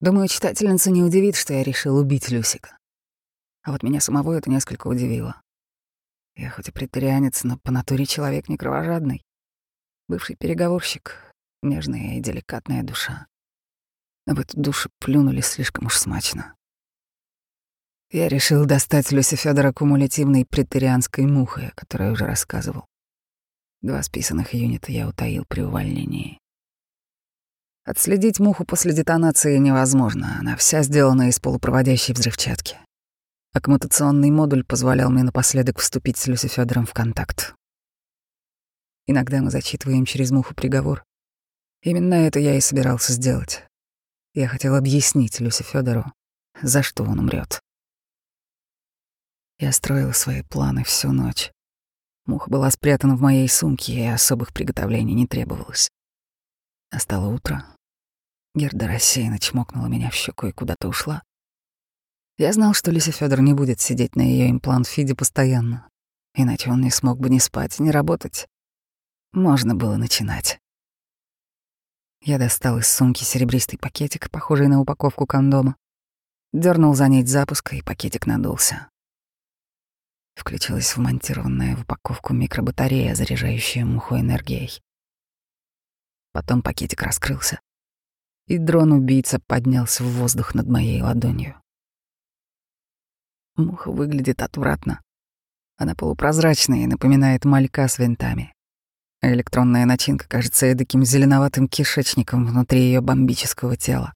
Думаю, читательница не удивит, что я решил убить Люсика. А вот меня самого это несколько удивило. Я хоть и претарианец, но по натуре человек не кровожадный. Бывший переговорщик, нежная и деликатная душа. В эту душу плюнули слишком уж смачно. Я решил достать Люси Федора кумулятивной претерианской мухой, о которой уже рассказывал. Два списанных юнита я утаил при увольнении. Отследить муху после детонации невозможно, она вся сделана из полупроводящей взрывчатки. Аккумутационный модуль позволял мне напоследок вступить с Люси Федором в контакт. Иногда мы зачитываем через муху приговор. Именно это я и собирался сделать. Я хотел объяснить Люси Федору, за что он умрет. Я строил свои планы всю ночь. Муха была спрятана в моей сумке, и особых приготовлений не требовалось. Настало утро. Герда рассеянно чмокнула меня в щеку и куда-то ушла. Я знал, что Лиса Федор не будет сидеть на ее имплант-фиде постоянно, иначе он не смог бы ни спать, ни работать. Можно было начинать. Я достал из сумки серебристый пакетик, похожий на упаковку кондома. Дернул за нить запуска, и пакетик надулся. Включилась вмонтированная в упаковку микробатарея, заряжающая муху энергией. Потом пакетик раскрылся, и дрон-убийца поднялся в воздух над моей ладонью. Муха выглядит отвратно. Она полупрозрачная и напоминает малька с винтами. электронная начинка кажется эдаким зеленоватым кишечником внутри ее бомбического тела.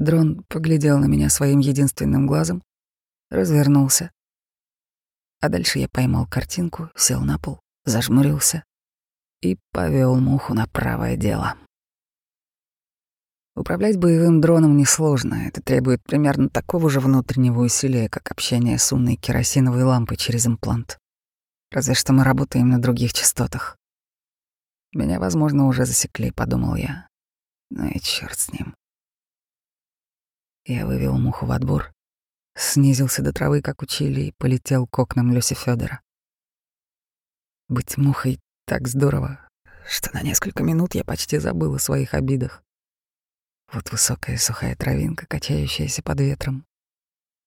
Дрон поглядел на меня своим единственным глазом, развернулся. А дальше я поймал картинку, сел на пол, зажмурился и повел муху на правое дело. Управлять боевым дроном несложно. Это требует примерно такого же внутреннего усилия, как общение с умной керосиновой лампой через имплант. Разве что мы работаем на других частотах. Меня, возможно, уже засекли, подумал я. Ну и черт с ним. Я вывел муху в отбор, снизился до травы, как учили, и полетел к окнам Люси Федора. Быть мухой так здорово, что на несколько минут я почти забыл о своих обидах. Вот высокая сухая травинка, качающаяся под ветром.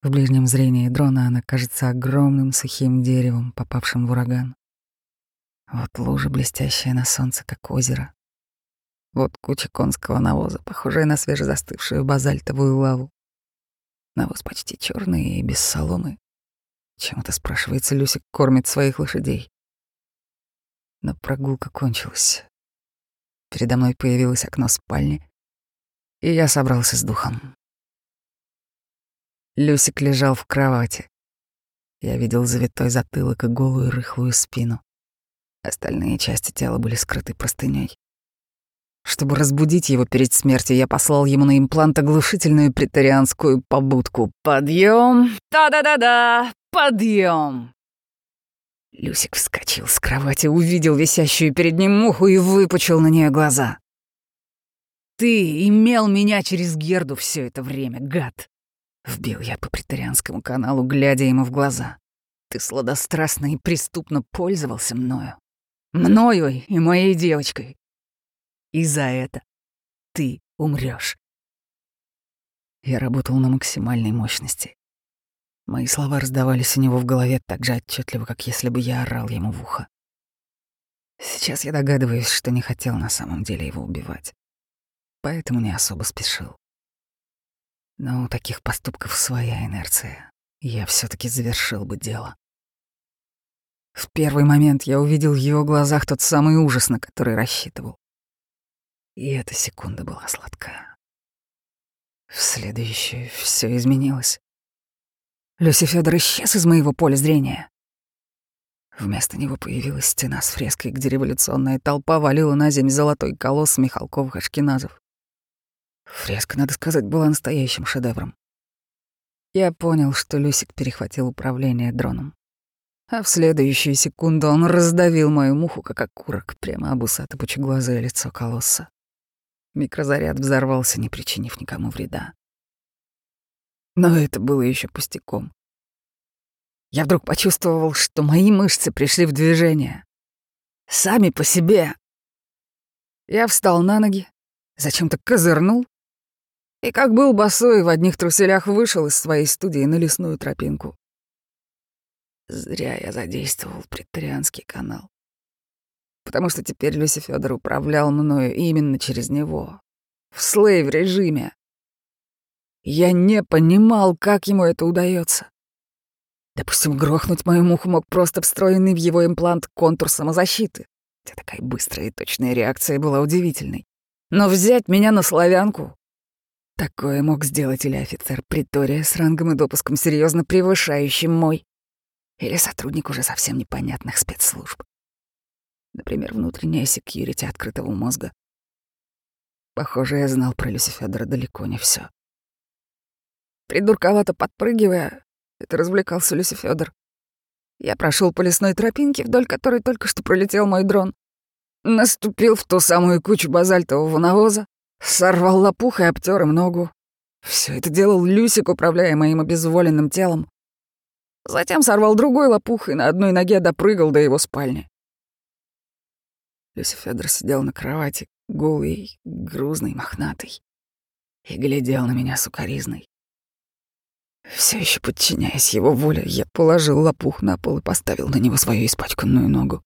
В ближнем зрении дрона она кажется огромным сухим деревом, попавшим в ураган. Вот лужа, блестящая на солнце, как озеро. Вот куча конского навоза, похожая на свежезастывшую базальтовую лаву. Навоз почти черный и без соломы. Чем это, спрашивается, Люсик кормит своих лошадей? Но прогулка кончилась. Передо мной появилось окно спальни, и я собрался с духом. Люсик лежал в кровати. Я видел завитой затылок и голую рыхлую спину. Остальные части тела были скрыты простыней. Чтобы разбудить его перед смертью, я послал ему на имплант оглушительную претарианскую побудку. «Подъем! Да-да-да-да! Подъем!» Люсик вскочил с кровати, увидел висящую перед ним муху и выпучил на нее глаза. Ты имел меня через Герду все это время, гад. Вбил я по претарианскому каналу, глядя ему в глаза. Ты сладострастно и преступно пользовался мною. Мною и моей девочкой. И за это ты умрешь. Я работал на максимальной мощности. Мои слова раздавались у него в голове так же отчетливо, как если бы я орал ему в ухо. Сейчас я догадываюсь, что не хотел на самом деле его убивать поэтому не особо спешил. Но у таких поступков своя инерция. Я все таки завершил бы дело. В первый момент я увидел в его глазах тот самый ужас, на который рассчитывал. И эта секунда была сладкая. В следующую все изменилось. Люси Федор исчез из моего поля зрения. Вместо него появилась стена с фреской, где революционная толпа валила на землю золотой колосс Михалковых-Ашкеназов. Фреска, надо сказать, была настоящим шедевром. Я понял, что Люсик перехватил управление дроном. А в следующую секунду он раздавил мою муху, как окурок, прямо об усато пучеглазое лицо колосса. Микрозаряд взорвался, не причинив никому вреда. Но это было еще пустяком. Я вдруг почувствовал, что мои мышцы пришли в движение. Сами по себе. Я встал на ноги, зачем-то козырнул И как был босой, в одних труселях вышел из своей студии на лесную тропинку. Зря я задействовал преторианский канал. Потому что теперь Люси Федор управлял мною именно через него. В слейв-режиме. Я не понимал, как ему это удается. Допустим, грохнуть мою муху мог просто встроенный в его имплант контур самозащиты. Хотя такая быстрая и точная реакция была удивительной. Но взять меня на славянку Такое мог сделать или офицер притория с рангом и допуском серьезно превышающим мой, или сотрудник уже совсем непонятных спецслужб. Например, внутренняя секьюрити открытого мозга. Похоже, я знал про Люси Федора далеко не все. Придурковато подпрыгивая, это развлекался Люси Федор. Я прошел по лесной тропинке, вдоль которой только что пролетел мой дрон. Наступил в ту самую кучу базальтового навоза, сорвал лопух и обтер им ногу. Все это делал Люсик, управляя моим обезволенным телом. Затем сорвал другой лопух и на одной ноге допрыгал до его спальни. Люси Федор сидел на кровати, голый, грузный, мохнатый, и глядел на меня сукоризной. Все еще подчиняясь его воле, я положил лопух на пол и поставил на него свою испачканную ногу.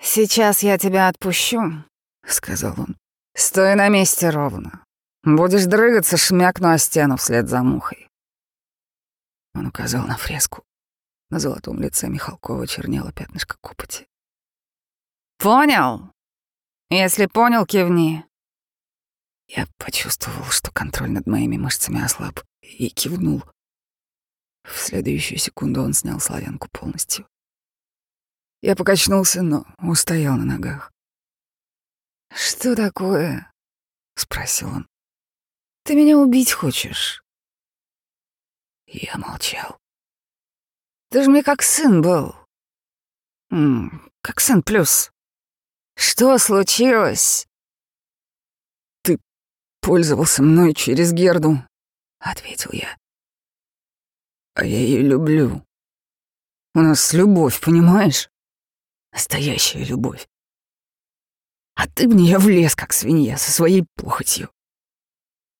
«Сейчас я тебя отпущу», — сказал он. «Стой на месте ровно. Будешь дрыгаться, шмякну о стену вслед за мухой». Он указал на фреску. На золотом лице Михалкова чернело пятнышко копоти. «Понял? Если понял, кивни». Я почувствовал, что контроль над моими мышцами ослаб и кивнул. В следующую секунду он снял славянку полностью. Я покачнулся, но устоял на ногах. «Что такое?» — спросил он. «Ты меня убить хочешь?» Я молчал. «Ты же мне как сын был. М -м, как сын плюс. Что случилось?» «Ты пользовался мной через Герду», — ответил я. «А я ее люблю. У нас любовь, понимаешь? Настоящая любовь. А ты в нее влез, как свинья, со своей похотью.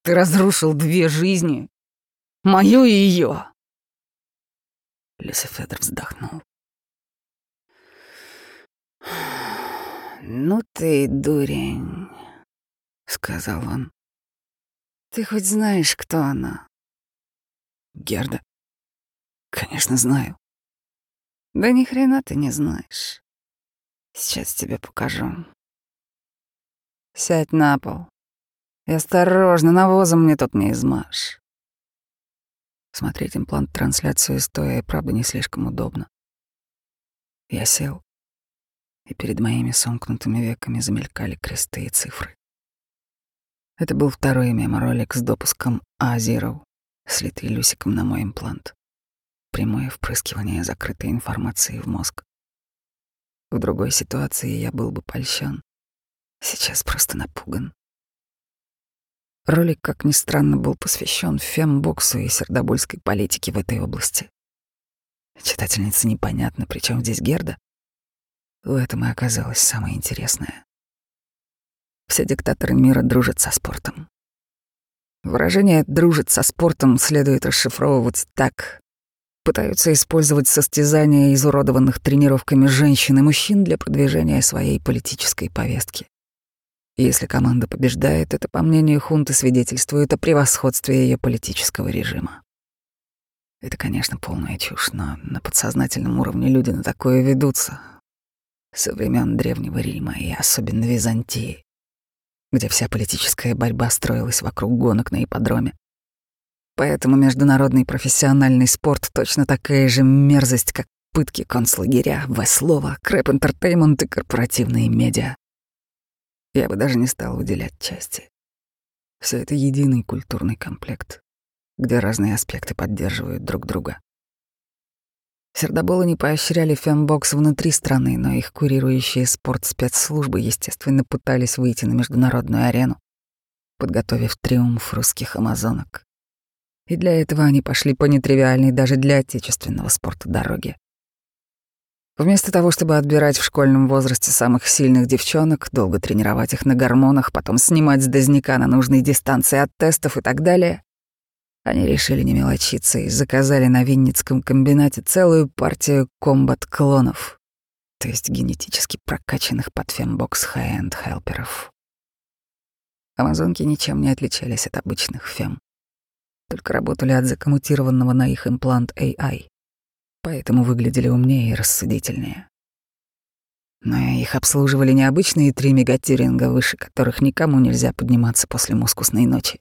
Ты разрушил две жизни, мою и ее. Леса Федор вздохнул. «Ну ты дурень», — сказал он. Ты хоть знаешь, кто она? Герда. Конечно, знаю. Да ни хрена ты не знаешь. Сейчас тебе покажу. Сядь на пол. И осторожно, навозом мне тут не измажь. Смотреть имплант-трансляцию стоя и правда не слишком удобно. Я сел, и перед моими сомкнутыми веками замелькали кресты и цифры. Это был второй меморолик с допуском А-Zero, слитый Люсиком на мой имплант. Прямое впрыскивание закрытой информации в мозг. В другой ситуации я был бы польщен. Сейчас просто напуган. Ролик, как ни странно, был посвящен фембоксу и сердобольской политике в этой области. Читательница непонятна, причем здесь Герда. В этом и оказалось самое интересное. Все диктаторы мира дружат со спортом. Выражение «дружит со спортом» следует расшифровывать так. Пытаются использовать состязания изуродованных тренировками женщин и мужчин для продвижения своей политической повестки. Если команда побеждает, это, по мнению хунты, свидетельствует о превосходстве ее политического режима. Это, конечно, полная чушь, но на подсознательном уровне люди на такое ведутся. Со времен Древнего Рима и особенно Византии где вся политическая борьба строилась вокруг гонок на ипподроме. Поэтому международный профессиональный спорт точно такая же мерзость, как пытки, концлагеря, В-слово, crap-entertainment и корпоративные медиа. Я бы даже не стал выделять части. Все это единый культурный комплект, где разные аспекты поддерживают друг друга. Сердоболы не поощряли фембокс внутри страны, но их курирующие спортспецслужбы, естественно, пытались выйти на международную арену, подготовив триумф русских амазонок. И для этого они пошли по нетривиальной даже для отечественного спорта дороге. Вместо того, чтобы отбирать в школьном возрасте самых сильных девчонок, долго тренировать их на гормонах, потом снимать с дозняка на нужной дистанции от тестов и так далее, они решили не мелочиться и заказали на Винницком комбинате целую партию combat-клонов, то есть генетически прокачанных под фембокс high-end helper ов. Амазонки ничем не отличались от обычных фем, только работали от закоммутированного на их имплант AI поэтому выглядели умнее и рассудительнее. Но их обслуживали не обычные три мегатюринга, выше которых никому нельзя подниматься после мускусной ночи.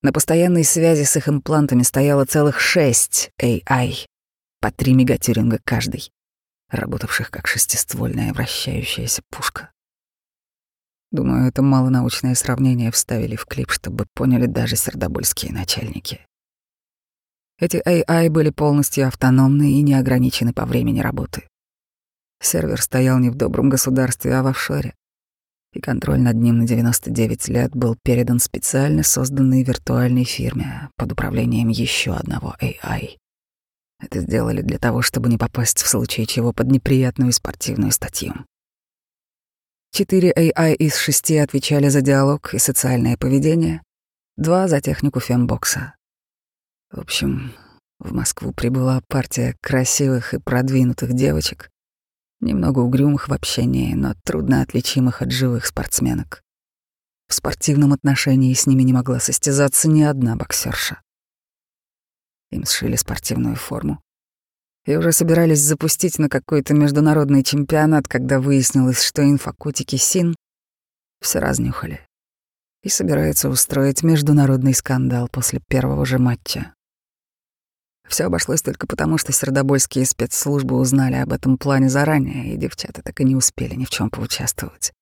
На постоянной связи с их имплантами стояло целых шесть AI, по три мегатюринга каждый, работавших как шестиствольная вращающаяся пушка. Думаю, это малонаучное сравнение вставили в клип, чтобы поняли даже сердобольские начальники. Эти AI были полностью автономны и не ограничены по времени работы. Сервер стоял не в добром государстве, а в офшоре, и контроль над ним на 99 лет был передан специально созданной виртуальной фирме под управлением еще одного AI. Это сделали для того, чтобы не попасть в случае чего под неприятную спортивную статью. Четыре AI из шести отвечали за диалог и социальное поведение, два — за технику фембокса. В общем, в Москву прибыла партия красивых и продвинутых девочек, немного угрюмых в общении, но трудно отличимых от живых спортсменок. В спортивном отношении с ними не могла состязаться ни одна боксерша. Им сшили спортивную форму и уже собирались запустить на какой-то международный чемпионат, когда выяснилось, что инфокутики СИН все разнюхали и собираются устроить международный скандал после первого же матча. Все обошлось только потому, что сердобольские спецслужбы узнали об этом плане заранее, и девчата так и не успели ни в чем поучаствовать.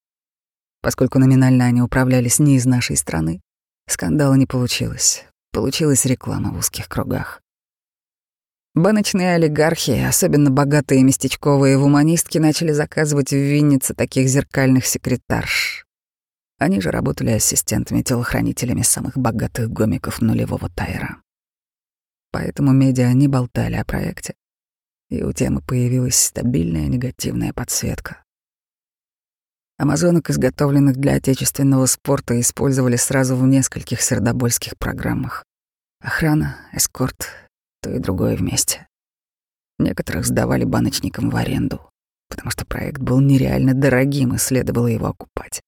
Поскольку номинально они управлялись не из нашей страны, скандала не получилось. Получилась реклама в узких кругах. Баночные олигархи, особенно богатые местечковые вуманистки, начали заказывать в Виннице таких зеркальных секретарш. Они же работали ассистентами-телохранителями самых богатых гомиков нулевого тайра. Поэтому медиа не болтали о проекте, и у темы появилась стабильная негативная подсветка. Амазонок, изготовленных для отечественного спорта, использовали сразу в нескольких сердобольских программах. Охрана, эскорт, то и другое вместе. Некоторых сдавали баночникам в аренду, потому что проект был нереально дорогим и следовало его окупать.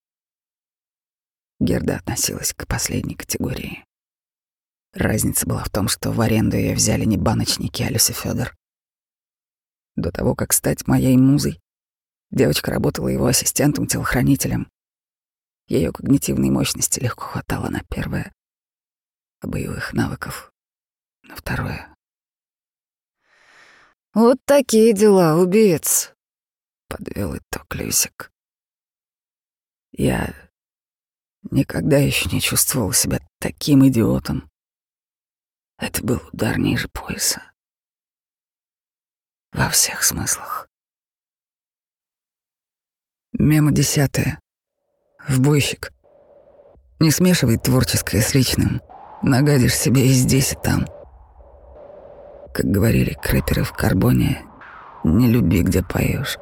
Герда относилась к последней категории. Разница была в том, что в аренду ее взяли не баночники, а Люся Федор. До того, как стать моей музой, девочка работала его ассистентом-телохранителем. Ее когнитивной мощности легко хватало на первое, а боевых навыков — на второе. «Вот такие дела, убиец», — подвел итог Люсик. Я никогда еще не чувствовал себя таким идиотом. Это был удар ниже пояса. Во всех смыслах. Мема десятая. В бойщик. Не смешивай творческое с личным. Нагадишь себе и здесь, и там. Как говорили крэперы в карбоне, не люби, где поешь,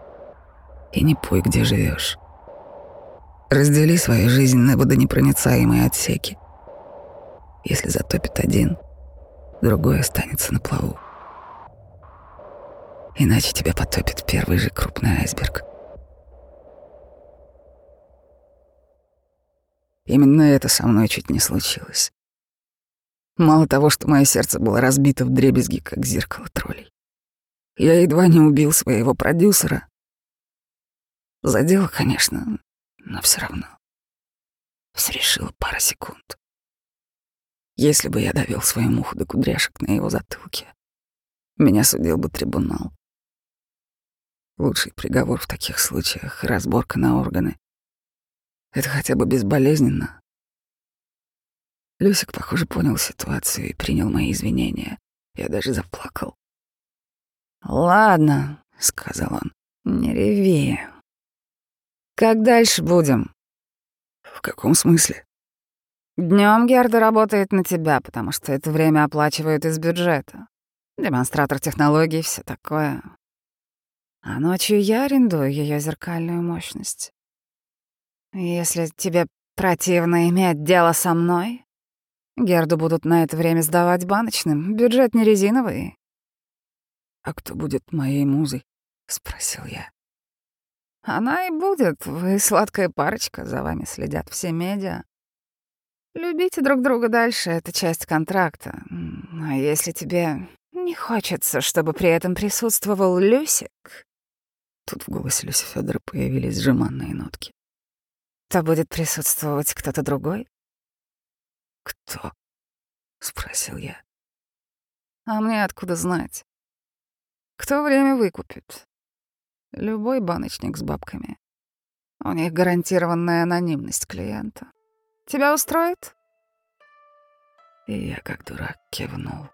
и не пой, где живешь. Раздели свою жизнь на водонепроницаемые отсеки. Если затопит один — другой останется на плаву. Иначе тебя потопит первый же крупный айсберг. Именно это со мной чуть не случилось. Мало того, что мое сердце было разбито в дребезги, как зеркало троллей. Я едва не убил своего продюсера. Задело, конечно, но все равно. Все решило пара секунд. Если бы я довел свою муху до кудряшек на его затылке, меня судил бы трибунал. Лучший приговор в таких случаях — разборка на органы. Это хотя бы безболезненно. Люсик, похоже, понял ситуацию и принял мои извинения. Я даже заплакал. «Ладно», — сказал он, — «не реви. Как дальше будем?» «В каком смысле?» Днем Герда работает на тебя, потому что это время оплачивают из бюджета. Демонстратор технологий, все такое. А ночью я арендую ее зеркальную мощность. Если тебе противно иметь дело со мной, Герду будут на это время сдавать баночным, бюджет не резиновый. «А кто будет моей музой?» — спросил я. Она и будет. Вы сладкая парочка, за вами следят все медиа. Любите друг друга дальше — это часть контракта. А если тебе не хочется, чтобы при этом присутствовал Люсик... Тут в голосе Люси Федора появились сжиманные нотки. То будет присутствовать кто-то другой? «Кто?» — спросил я. «А мне откуда знать? Кто время выкупит? Любой баночник с бабками. У них гарантированная анонимность клиента. Тебя устроит?» И я, как дурак, кивнул.